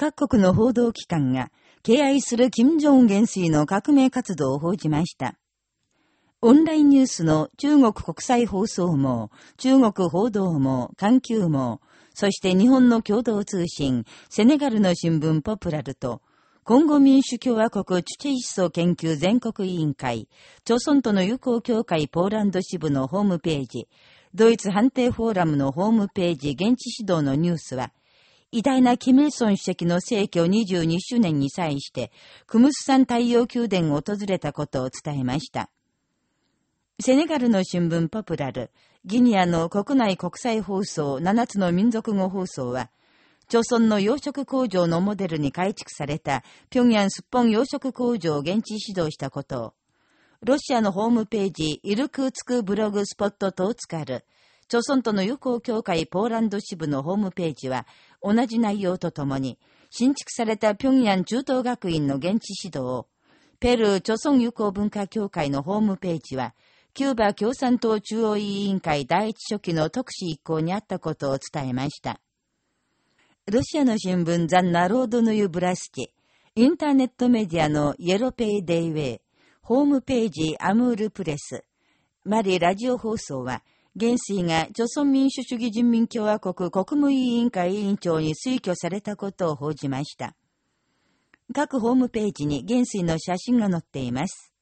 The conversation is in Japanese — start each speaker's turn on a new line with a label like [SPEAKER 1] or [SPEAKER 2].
[SPEAKER 1] 各国の報道機関が敬愛する金正恩元帥の革命活動を報じました。オンラインニュースの中国国際放送網、中国報道網、環球網、そして日本の共同通信、セネガルの新聞ポプラルと、今後民主共和国チュチェイ思想研究全国委員会、朝鮮との友好協会ポーランド支部のホームページ、ドイツ判定フォーラムのホームページ現地指導のニュースは、偉大なキム・イルソン主席の逝去22周年に際して、クムスサン太陽宮殿を訪れたことを伝えました。セネガルの新聞ポプラル、ギニアの国内国際放送7つの民族語放送は、朝村の養殖工場のモデルに改築された平壌すっぽん養殖工場を現地指導したことを、ロシアのホームページ、イルクーツクブログスポットと使る、朝村との友好協会ポーランド支部のホームページは、同じ内容とともに、新築された平壌中等学院の現地指導を、ペルー朝村友好文化協会のホームページは、キューバ共産党中央委員会第一書記の特使一行にあったことを伝えました。ロシアの新聞ザ・ナロードヌユ・ブラスチ、インターネットメディアのイエロペイ・デイウェイ、ホームページアムールプレス、マリラジオ放送は、元帥が朝鮮民主主義人民共和国国務委員会委員長に推挙されたことを報じました。各ホームページに元帥の写真が載っています。